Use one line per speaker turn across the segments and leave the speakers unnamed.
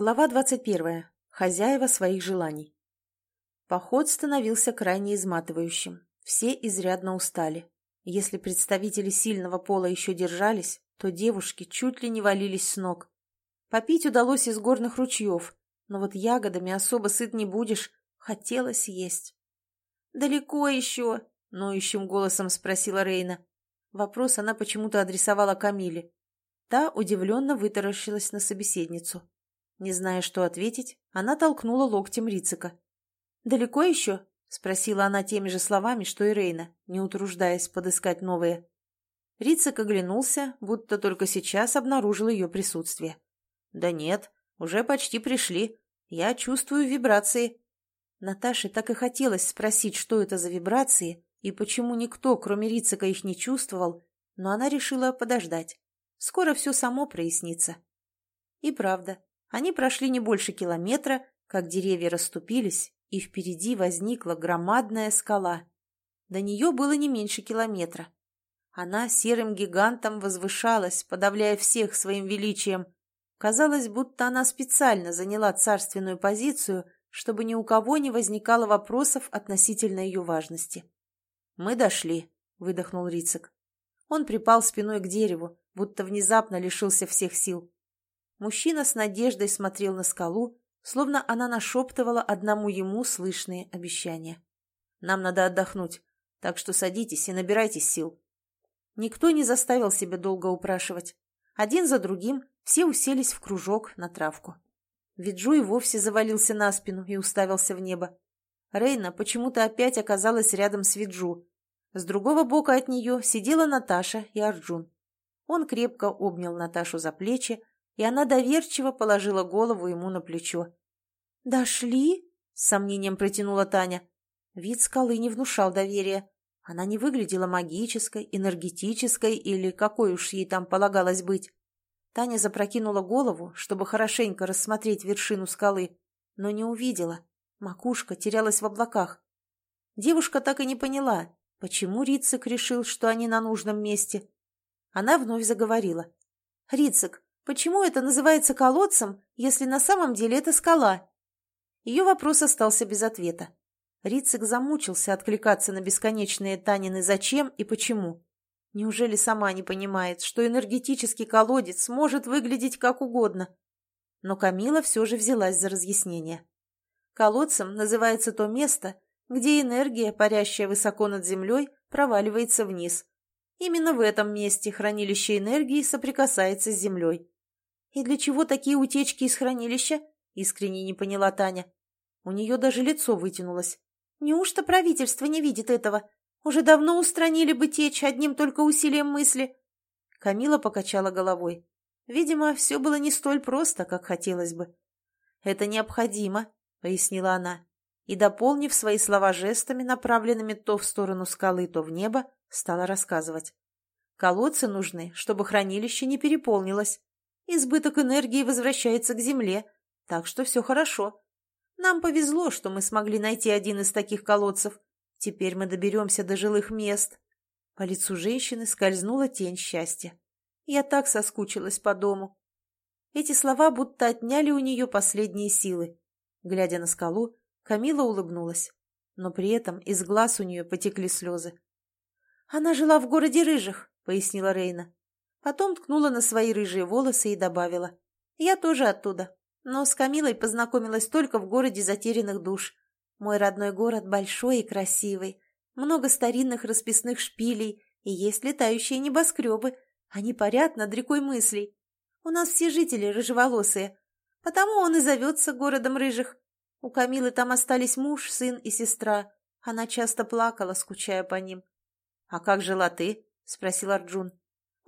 Глава 21. Хозяева своих желаний. Поход становился крайне изматывающим. Все изрядно устали. Если представители сильного пола еще держались, то девушки чуть ли не валились с ног. Попить удалось из горных ручьев, но вот ягодами особо сыт не будешь, хотелось есть. «Далеко еще?» — ноющим голосом спросила Рейна. Вопрос она почему-то адресовала Камиле. Та удивленно вытаращилась на собеседницу. Не зная, что ответить, она толкнула локтем Рицика. «Далеко еще?» — спросила она теми же словами, что и Рейна, не утруждаясь подыскать новые. Рицик оглянулся, будто только сейчас обнаружил ее присутствие. «Да нет, уже почти пришли. Я чувствую вибрации». Наташе так и хотелось спросить, что это за вибрации и почему никто, кроме Рицика, их не чувствовал, но она решила подождать. Скоро все само прояснится. И правда, они прошли не больше километра, как деревья расступились, и впереди возникла громадная скала. До нее было не меньше километра. Она серым гигантом возвышалась, подавляя всех своим величием. Казалось, будто она специально заняла царственную позицию, чтобы ни у кого не возникало вопросов относительно ее важности. «Мы дошли», — выдохнул Рицик. Он припал спиной к дереву, будто внезапно лишился всех сил. Мужчина с надеждой смотрел на скалу, словно она нашептывала одному ему слышные обещания. «Нам надо отдохнуть, так что садитесь и набирайтесь сил». Никто не заставил себя долго упрашивать. Один за другим все уселись в кружок на травку. Виджу и вовсе завалился на спину и уставился в небо. Рейна почему-то опять оказалась рядом с Виджу. С другого бока от нее сидела Наташа и Арджун. Он крепко обнял Наташу за плечи, и она доверчиво положила голову ему на плечо. «Дошли?» — с сомнением протянула Таня. Вид скалы не внушал доверия. Она не выглядела магической, энергетической или какой уж ей там полагалось быть. Таня запрокинула голову, чтобы хорошенько рассмотреть вершину скалы, но не увидела. Макушка терялась в облаках. Девушка так и не поняла, почему Рицик решил, что они на нужном месте. Она вновь заговорила. «Рицик, Почему это называется колодцем, если на самом деле это скала? Ее вопрос остался без ответа. Рицик замучился откликаться на бесконечные Танины «зачем» и «почему». Неужели сама не понимает, что энергетический колодец может выглядеть как угодно? Но Камила все же взялась за разъяснение. Колодцем называется то место, где энергия, парящая высоко над землей, проваливается вниз. Именно в этом месте хранилище энергии соприкасается с землей. «И для чего такие утечки из хранилища?» — искренне не поняла Таня. У нее даже лицо вытянулось. «Неужто правительство не видит этого? Уже давно устранили бы течь одним только усилием мысли». Камила покачала головой. Видимо, все было не столь просто, как хотелось бы. «Это необходимо», — пояснила она, и, дополнив свои слова жестами, направленными то в сторону скалы, то в небо, стала рассказывать. «Колодцы нужны, чтобы хранилище не переполнилось. Избыток энергии возвращается к Земле, так что все хорошо. Нам повезло, что мы смогли найти один из таких колодцев. Теперь мы доберемся до жилых мест. По лицу женщины скользнула тень счастья. Я так соскучилась по дому. Эти слова будто отняли у нее последние силы. Глядя на скалу, Камила улыбнулась, но при этом из глаз у нее потекли слезы. «Она жила в городе Рыжих», — пояснила Рейна. Потом ткнула на свои рыжие волосы и добавила. «Я тоже оттуда, но с Камилой познакомилась только в городе затерянных душ. Мой родной город большой и красивый, много старинных расписных шпилей и есть летающие небоскребы. Они парят над рекой мыслей. У нас все жители рыжеволосые, потому он и зовется городом рыжих. У Камилы там остались муж, сын и сестра. Она часто плакала, скучая по ним. — А как жила ты? — спросил Арджун.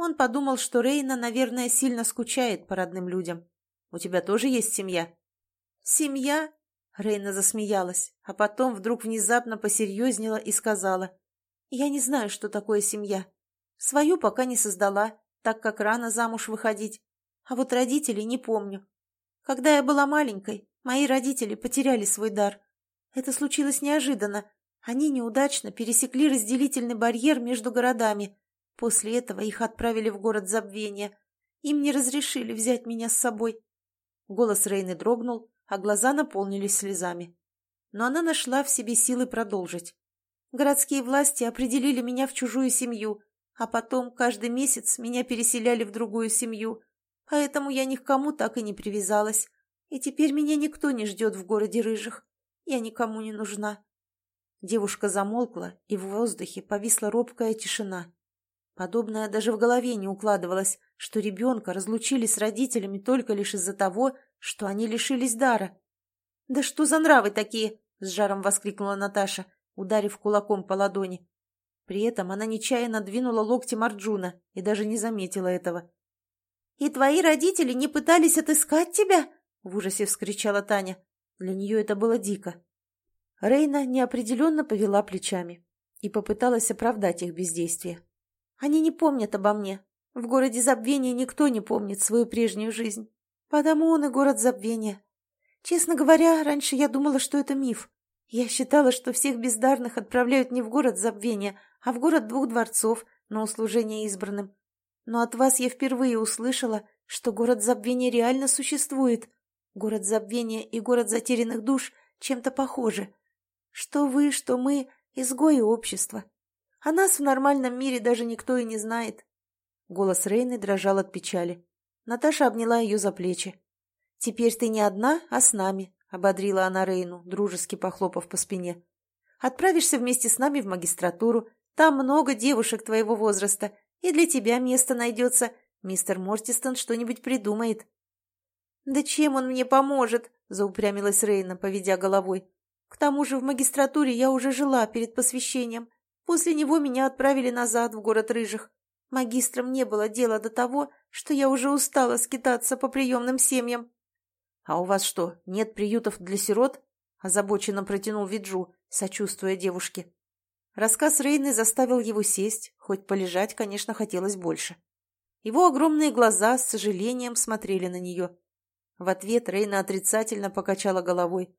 Он подумал, что Рейна, наверное, сильно скучает по родным людям. У тебя тоже есть семья? Семья? Рейна засмеялась, а потом вдруг внезапно посерьезнела и сказала. Я не знаю, что такое семья. Свою пока не создала, так как рано замуж выходить. А вот родителей не помню. Когда я была маленькой, мои родители потеряли свой дар. Это случилось неожиданно. Они неудачно пересекли разделительный барьер между городами, После этого их отправили в город забвения. Им не разрешили взять меня с собой. Голос Рейны дрогнул, а глаза наполнились слезами. Но она нашла в себе силы продолжить. Городские власти определили меня в чужую семью, а потом каждый месяц меня переселяли в другую семью, поэтому я ни к кому так и не привязалась. И теперь меня никто не ждет в городе Рыжих. Я никому не нужна. Девушка замолкла, и в воздухе повисла робкая тишина. Подобное даже в голове не укладывалось, что ребенка разлучили с родителями только лишь из-за того, что они лишились дара. «Да что за нравы такие?» — с жаром воскликнула Наташа, ударив кулаком по ладони. При этом она нечаянно двинула локтем Арджуна и даже не заметила этого. «И твои родители не пытались отыскать тебя?» — в ужасе вскричала Таня. Для нее это было дико. Рейна неопределенно повела плечами и попыталась оправдать их бездействие. «Они не помнят обо мне. В городе забвения никто не помнит свою прежнюю жизнь. Потому он и город забвения. Честно говоря, раньше я думала, что это миф. Я считала, что всех бездарных отправляют не в город забвения, а в город двух дворцов на услужение избранным. Но от вас я впервые услышала, что город забвения реально существует. Город забвения и город затерянных душ чем-то похожи. Что вы, что мы — изгои общества. О нас в нормальном мире даже никто и не знает. Голос Рейны дрожал от печали. Наташа обняла ее за плечи. «Теперь ты не одна, а с нами», — ободрила она Рейну, дружески похлопав по спине. «Отправишься вместе с нами в магистратуру, там много девушек твоего возраста, и для тебя место найдется. Мистер Мортистон что-нибудь придумает». «Да чем он мне поможет?» — заупрямилась Рейна, поведя головой. «К тому же в магистратуре я уже жила перед посвящением. После него меня отправили назад в город Рыжих. Магистрам не было дела до того, что я уже устала скитаться по приемным семьям». «А у вас что, нет приютов для сирот?» — озабоченно протянул Виджу, сочувствуя девушке. Рассказ Рейны заставил его сесть, хоть полежать, конечно, хотелось больше. Его огромные глаза с сожалением смотрели на нее. В ответ Рейна отрицательно покачала головой.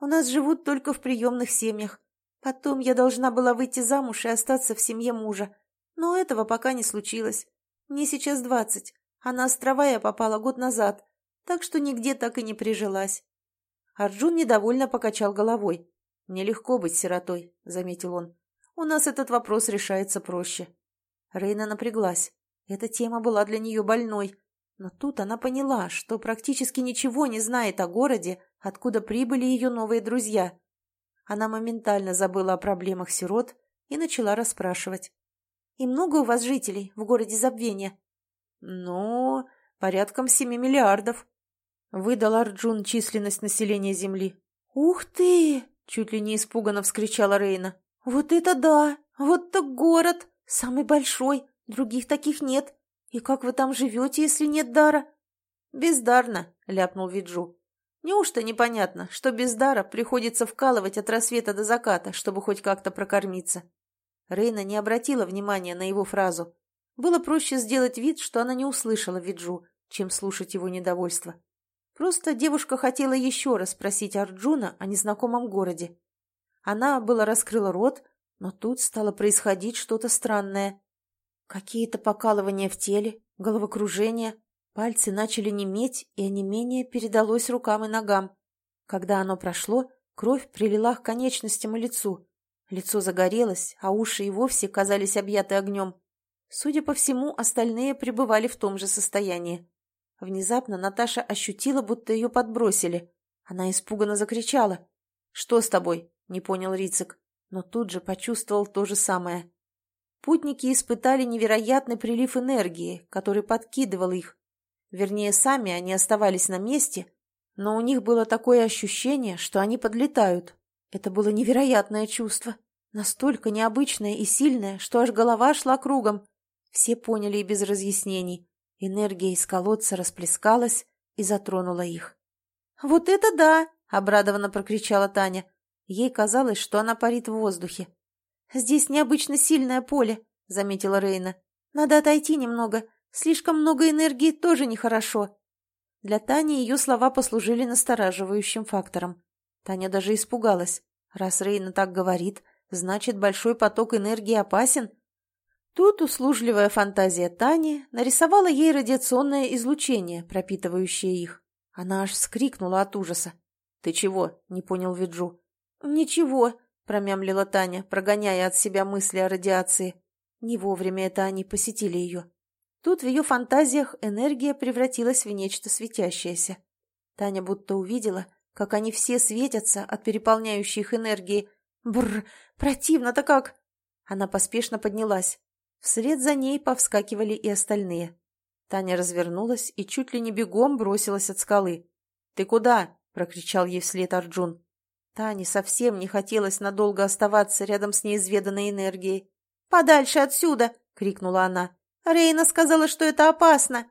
«У нас живут только в приемных семьях. Потом я должна была выйти замуж и остаться в семье мужа. Но этого пока не случилось. Мне сейчас двадцать, а на острова я попала год назад, так что нигде так и не прижилась». Арджун недовольно покачал головой. «Нелегко быть сиротой», — заметил он. У нас этот вопрос решается проще. Рейна напряглась. Эта тема была для нее больной. Но тут она поняла, что практически ничего не знает о городе, откуда прибыли ее новые друзья. Она моментально забыла о проблемах сирот и начала расспрашивать. «И много у вас жителей в городе Забвения?» «Ну, порядком семи миллиардов», — выдал Арджун численность населения Земли. «Ух ты!» — чуть ли не испуганно вскричала Рейна. «Вот это да! Вот так город! Самый большой! Других таких нет! И как вы там живете, если нет дара?» «Бездарно», — ляпнул Виджу. «Неужто непонятно, что без дара приходится вкалывать от рассвета до заката, чтобы хоть как-то прокормиться?» Рейна не обратила внимания на его фразу. Было проще сделать вид, что она не услышала Виджу, чем слушать его недовольство. Просто девушка хотела еще раз спросить Арджуна о незнакомом городе. Она было раскрыла рот, но тут стало происходить что-то странное. Какие-то покалывания в теле, головокружение, пальцы начали неметь, и онемение передалось рукам и ногам. Когда оно прошло, кровь прилила к конечностям и лицу. Лицо загорелось, а уши и вовсе казались объяты огнем. Судя по всему, остальные пребывали в том же состоянии. Внезапно Наташа ощутила, будто ее подбросили. Она испуганно закричала. «Что с тобой?» — не понял Рицик, но тут же почувствовал то же самое. Путники испытали невероятный прилив энергии, который подкидывал их. Вернее, сами они оставались на месте, но у них было такое ощущение, что они подлетают. Это было невероятное чувство, настолько необычное и сильное, что аж голова шла кругом. Все поняли и без разъяснений. Энергия из колодца расплескалась и затронула их. «Вот это да!» — обрадованно прокричала Таня. Ей казалось, что она парит в воздухе. «Здесь необычно сильное поле», — заметила Рейна. «Надо отойти немного. Слишком много энергии тоже нехорошо». Для Тани ее слова послужили настораживающим фактором. Таня даже испугалась. Раз Рейна так говорит, значит, большой поток энергии опасен. Тут услужливая фантазия Тани нарисовала ей радиационное излучение, пропитывающее их. Она аж вскрикнула от ужаса. «Ты чего?» — не понял Виджу. «Ничего», — промямлила Таня, прогоняя от себя мысли о радиации. Не вовремя это они посетили ее. Тут в ее фантазиях энергия превратилась в нечто светящееся. Таня будто увидела, как они все светятся от переполняющей их энергии. Бррр, противно-то как! Она поспешно поднялась. Вслед за ней повскакивали и остальные. Таня развернулась и чуть ли не бегом бросилась от скалы. «Ты куда?» — прокричал ей вслед Арджун. Тане совсем не хотелось надолго оставаться рядом с неизведанной энергией. «Подальше отсюда!» — крикнула она. «Рейна сказала, что это опасно!»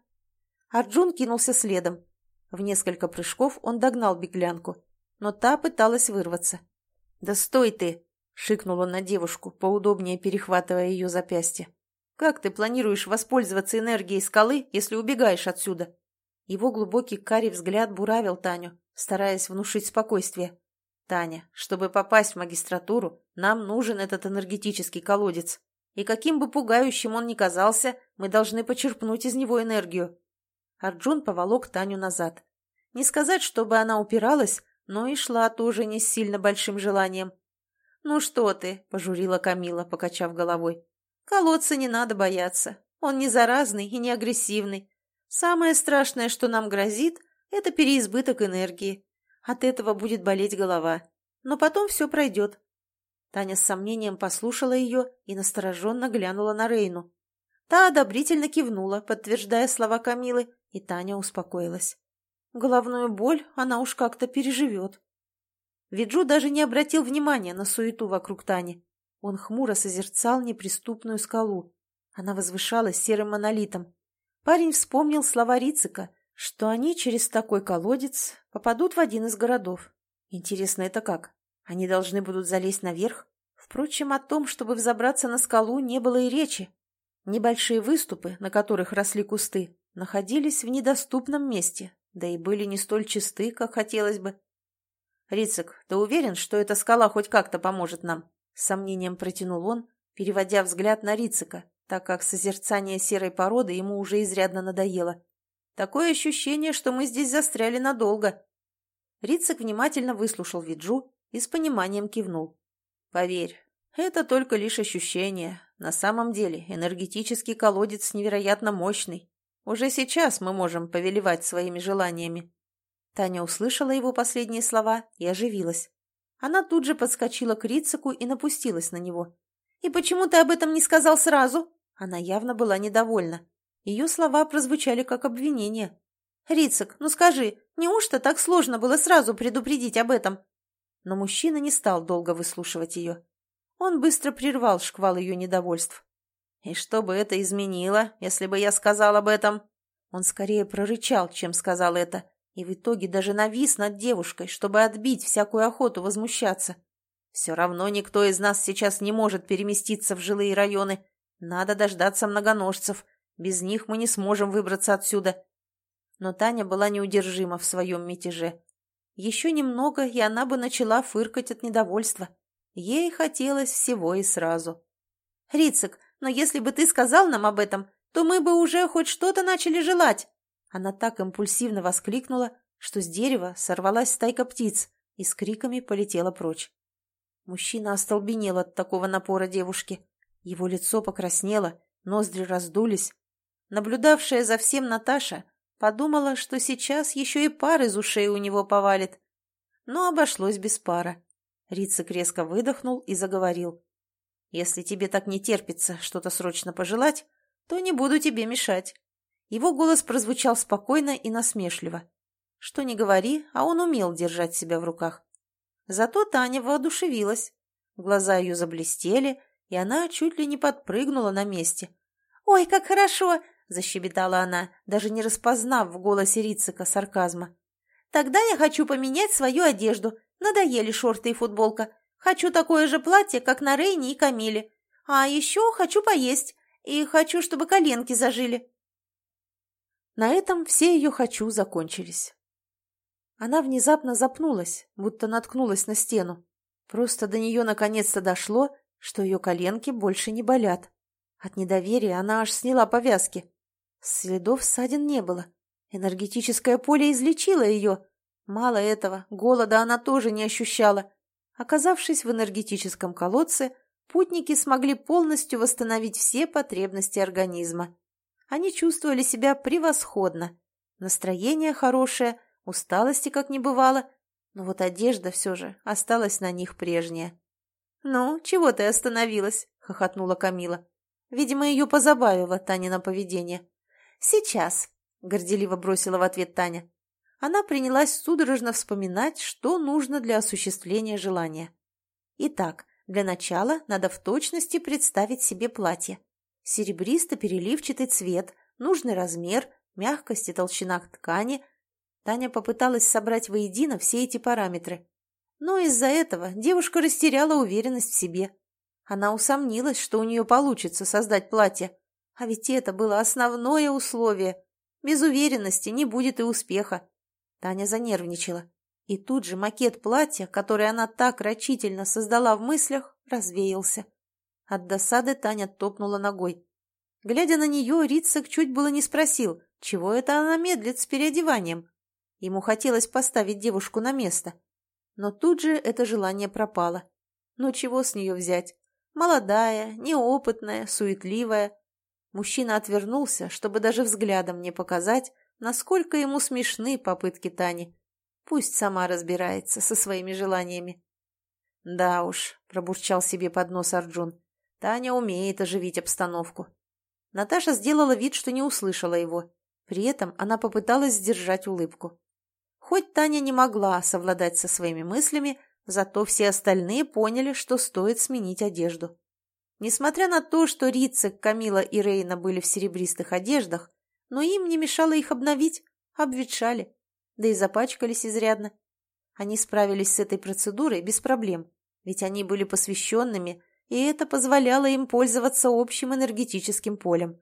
Арджун кинулся следом. В несколько прыжков он догнал беглянку, но та пыталась вырваться. «Да стой ты!» — шикнул он на девушку, поудобнее перехватывая ее запястье. Как ты планируешь воспользоваться энергией скалы, если убегаешь отсюда?» Его глубокий карий взгляд буравил Таню, стараясь внушить спокойствие. «Таня, чтобы попасть в магистратуру, нам нужен этот энергетический колодец. И каким бы пугающим он ни казался, мы должны почерпнуть из него энергию». Арджун поволок Таню назад. Не сказать, чтобы она упиралась, но и шла тоже не с сильно большим желанием. «Ну что ты?» – пожурила Камила, покачав головой. Колодца не надо бояться. Он не заразный и не агрессивный. Самое страшное, что нам грозит, это переизбыток энергии. От этого будет болеть голова. Но потом все пройдет. Таня с сомнением послушала ее и настороженно глянула на Рейну. Та одобрительно кивнула, подтверждая слова Камилы, и Таня успокоилась. Головную боль она уж как-то переживет. Виджу даже не обратил внимания на суету вокруг Тани. Он хмуро созерцал неприступную скалу. Она возвышалась серым монолитом. Парень вспомнил слова Рицика, что они через такой колодец попадут в один из городов. Интересно, это как? Они должны будут залезть наверх? Впрочем, о том, чтобы взобраться на скалу, не было и речи. Небольшие выступы, на которых росли кусты, находились в недоступном месте, да и были не столь чисты, как хотелось бы. «Рицик, ты уверен, что эта скала хоть как-то поможет нам?» С сомнением протянул он, переводя взгляд на Рицика, так как созерцание серой породы ему уже изрядно надоело. Такое ощущение, что мы здесь застряли надолго. Рицик внимательно выслушал Виджу и с пониманием кивнул. Поверь, это только лишь ощущение. На самом деле энергетический колодец невероятно мощный. Уже сейчас мы можем повелевать своими желаниями. Таня услышала его последние слова и оживилась. Она тут же подскочила к Рицику и напустилась на него. «И почему ты об этом не сказал сразу?» Она явно была недовольна. Ее слова прозвучали как обвинение. «Рицик, ну скажи, неужто так сложно было сразу предупредить об этом?» Но мужчина не стал долго выслушивать ее. Он быстро прервал шквал ее недовольств. «И что бы это изменило, если бы я сказал об этом?» Он скорее прорычал, чем сказал это, и в итоге даже навис над девушкой, чтобы отбить всякую охоту возмущаться. Все равно никто из нас сейчас не может переместиться в жилые районы. Надо дождаться многоножцев. Без них мы не сможем выбраться отсюда. Но Таня была неудержима в своем мятеже. Еще немного, и она бы начала фыркать от недовольства. Ей хотелось всего и сразу. «Рицик, но если бы ты сказал нам об этом, то мы бы уже хоть что-то начали желать!» Она так импульсивно воскликнула, что с дерева сорвалась стайка птиц и с криками полетела прочь. Мужчина остолбенел от такого напора девушки. Его лицо покраснело, ноздри раздулись. Наблюдавшая за всем Наташа подумала, что сейчас еще и пар из ушей у него повалит. Но обошлось без пара. Рицик резко выдохнул и заговорил. «Если тебе так не терпится что-то срочно пожелать, то не буду тебе мешать. Его голос прозвучал спокойно и насмешливо. Что ни говори, а он умел держать себя в руках. Зато Таня воодушевилась. Глаза ее заблестели, и она чуть ли не подпрыгнула на месте. «Ой, как хорошо!» – защебетала она, даже не распознав в голосе Рицика сарказма. «Тогда я хочу поменять свою одежду. Надоели шорты и футболка. Хочу такое же платье, как на Рейне и Камиле. А еще хочу поесть. И хочу, чтобы коленки зажили. На этом все ее «хочу» закончились. Она внезапно запнулась, будто наткнулась на стену. Просто до нее наконец-то дошло, что ее коленки больше не болят. От недоверия она аж сняла повязки. Следов ссадин не было. Энергетическое поле излечило ее. Мало этого, голода она тоже не ощущала. Оказавшись в энергетическом колодце, путники смогли полностью восстановить все потребности организма. Они чувствовали себя превосходно. Настроение хорошее, усталости как не бывало, но вот одежда все же осталась на них прежняя. «Ну, чего ты остановилась?» — хохотнула Камила. Видимо, ее позабавило Танино поведение. «Сейчас», — горделиво бросила в ответ Таня. Она принялась судорожно вспоминать, что нужно для осуществления желания. Итак, для начала надо в точности представить себе платье. Серебристо-переливчатый цвет, нужный размер, мягкость и толщина ткани. Таня попыталась собрать воедино все эти параметры. Но из-за этого девушка растеряла уверенность в себе. Она усомнилась, что у нее получится создать платье. А ведь это было основное условие. Без уверенности не будет и успеха. Таня занервничала. И тут же макет платья, который она так рачительно создала в мыслях, развеялся. От досады Таня топнула ногой. Глядя на нее, Рицик чуть было не спросил, чего это она медлит с переодеванием. Ему хотелось поставить девушку на место. Но тут же это желание пропало. Ну чего с нее взять? Молодая, неопытная, суетливая. Мужчина отвернулся, чтобы даже взглядом не показать, насколько ему смешны попытки Тани. Пусть сама разбирается со своими желаниями. «Да уж», — пробурчал себе под нос Арджун, — «Таня умеет оживить обстановку». Наташа сделала вид, что не услышала его. При этом она попыталась сдержать улыбку. Хоть Таня не могла совладать со своими мыслями, зато все остальные поняли, что стоит сменить одежду. Несмотря на то, что Рицик, Камила и Рейна были в серебристых одеждах, но им не мешало их обновить, обветшали, да и запачкались изрядно. Они справились с этой процедурой без проблем, ведь они были посвященными, и это позволяло им пользоваться общим энергетическим полем.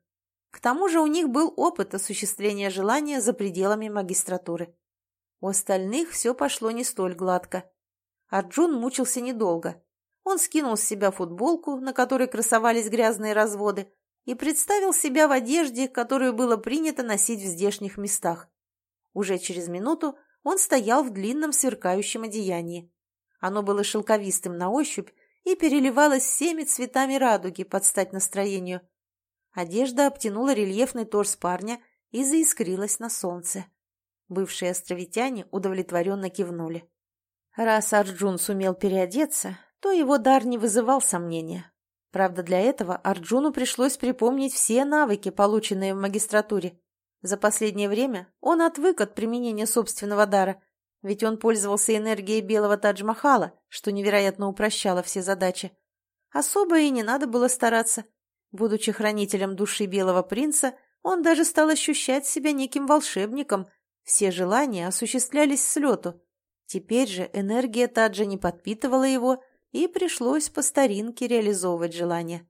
К тому же у них был опыт осуществления желания за пределами магистратуры. У остальных все пошло не столь гладко. Арджун мучился недолго. Он скинул с себя футболку, на которой красовались грязные разводы, и представил себя в одежде, которую было принято носить в здешних местах. Уже через минуту он стоял в длинном сверкающем одеянии. Оно было шелковистым на ощупь и переливалось всеми цветами радуги под стать настроению. Одежда обтянула рельефный торс парня и заискрилась на солнце. Бывшие островитяне удовлетворенно кивнули. Раз Арджун сумел переодеться, то его дар не вызывал сомнения. Правда, для этого Арджуну пришлось припомнить все навыки, полученные в магистратуре. За последнее время он отвык от применения собственного дара, ведь он пользовался энергией белого Тадж-Махала, что невероятно упрощало все задачи. Особо и не надо было стараться. Будучи хранителем души белого принца, он даже стал ощущать себя неким волшебником. Все желания осуществлялись с лету. Теперь же энергия Таджа не подпитывала его, и пришлось по старинке реализовывать желания.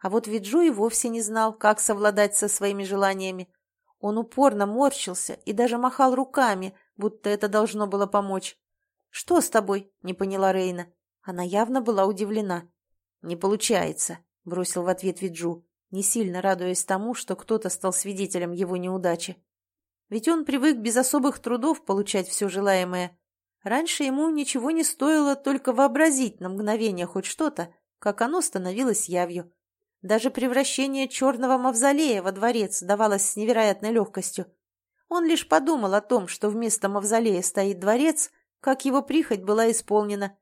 А вот Виджу и вовсе не знал, как совладать со своими желаниями. Он упорно морщился и даже махал руками, будто это должно было помочь. «Что с тобой?» — не поняла Рейна. Она явно была удивлена. «Не получается», — бросил в ответ Виджу, не сильно радуясь тому, что кто-то стал свидетелем его неудачи. Ведь он привык без особых трудов получать все желаемое, Раньше ему ничего не стоило только вообразить на мгновение хоть что-то, как оно становилось явью. Даже превращение черного мавзолея во дворец давалось с невероятной легкостью. Он лишь подумал о том, что вместо мавзолея стоит дворец, как его прихоть была исполнена.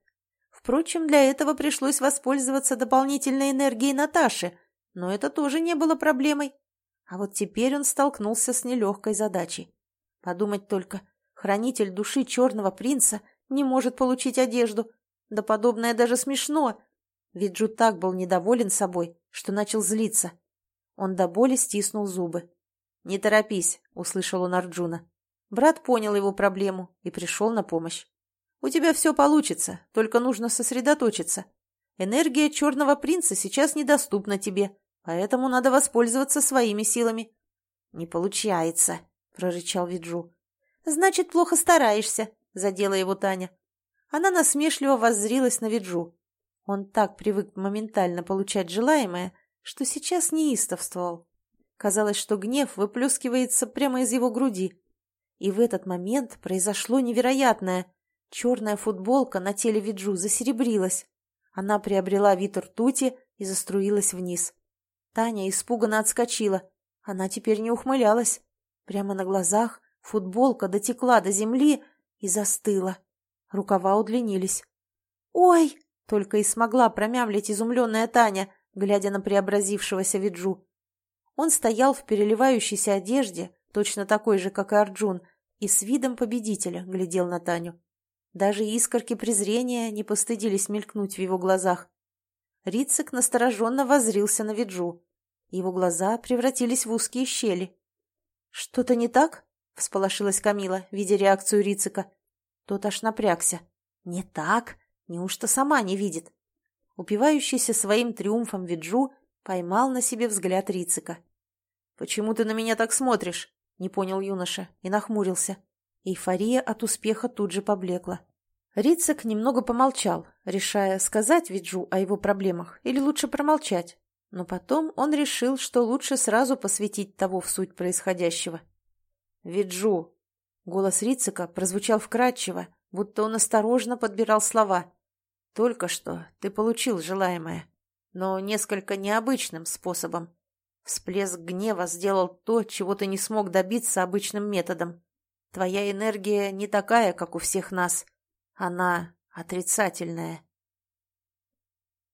Впрочем, для этого пришлось воспользоваться дополнительной энергией Наташи, но это тоже не было проблемой. А вот теперь он столкнулся с нелегкой задачей. Подумать только, Хранитель души черного принца не может получить одежду. Да подобное даже смешно. Ведь так был недоволен собой, что начал злиться. Он до боли стиснул зубы. «Не торопись», — услышал он Арджуна. Брат понял его проблему и пришел на помощь. «У тебя все получится, только нужно сосредоточиться. Энергия черного принца сейчас недоступна тебе, поэтому надо воспользоваться своими силами». «Не получается», — прорычал Виджу. «Значит, плохо стараешься», — задела его Таня. Она насмешливо воззрилась на Виджу. Он так привык моментально получать желаемое, что сейчас неистовствовал. Казалось, что гнев выплескивается прямо из его груди, И в этот момент произошло невероятное. Черная футболка на теле Виджу засеребрилась. Она приобрела вид ртути и заструилась вниз. Таня испуганно отскочила. Она теперь не ухмылялась. Прямо на глазах футболка дотекла до земли и застыла. Рукава удлинились. «Ой!» — только и смогла промямлить изумленная Таня, глядя на преобразившегося Виджу. Он стоял в переливающейся одежде, точно такой же, как и Арджун, и с видом победителя глядел на Таню. Даже искорки презрения не постыдились мелькнуть в его глазах. Рицик настороженно возрился на Виджу. Его глаза превратились в узкие щели. «Что-то не так?» — всполошилась Камила, видя реакцию Рицика. Тот аж напрягся. «Не так? Неужто сама не видит?» Упивающийся своим триумфом Виджу поймал на себе взгляд Рицика. «Почему ты на меня так смотришь?» — не понял юноша и нахмурился. Эйфория от успеха тут же поблекла. Рицик немного помолчал, решая, сказать Виджу о его проблемах или лучше промолчать. Но потом он решил, что лучше сразу посвятить того в суть происходящего. «Виджу!» Голос Рицика прозвучал вкрадчиво, будто он осторожно подбирал слова. «Только что ты получил желаемое, но несколько необычным способом. Всплеск гнева сделал то, чего ты не смог добиться обычным методом. Твоя энергия не такая, как у всех нас. Она отрицательная.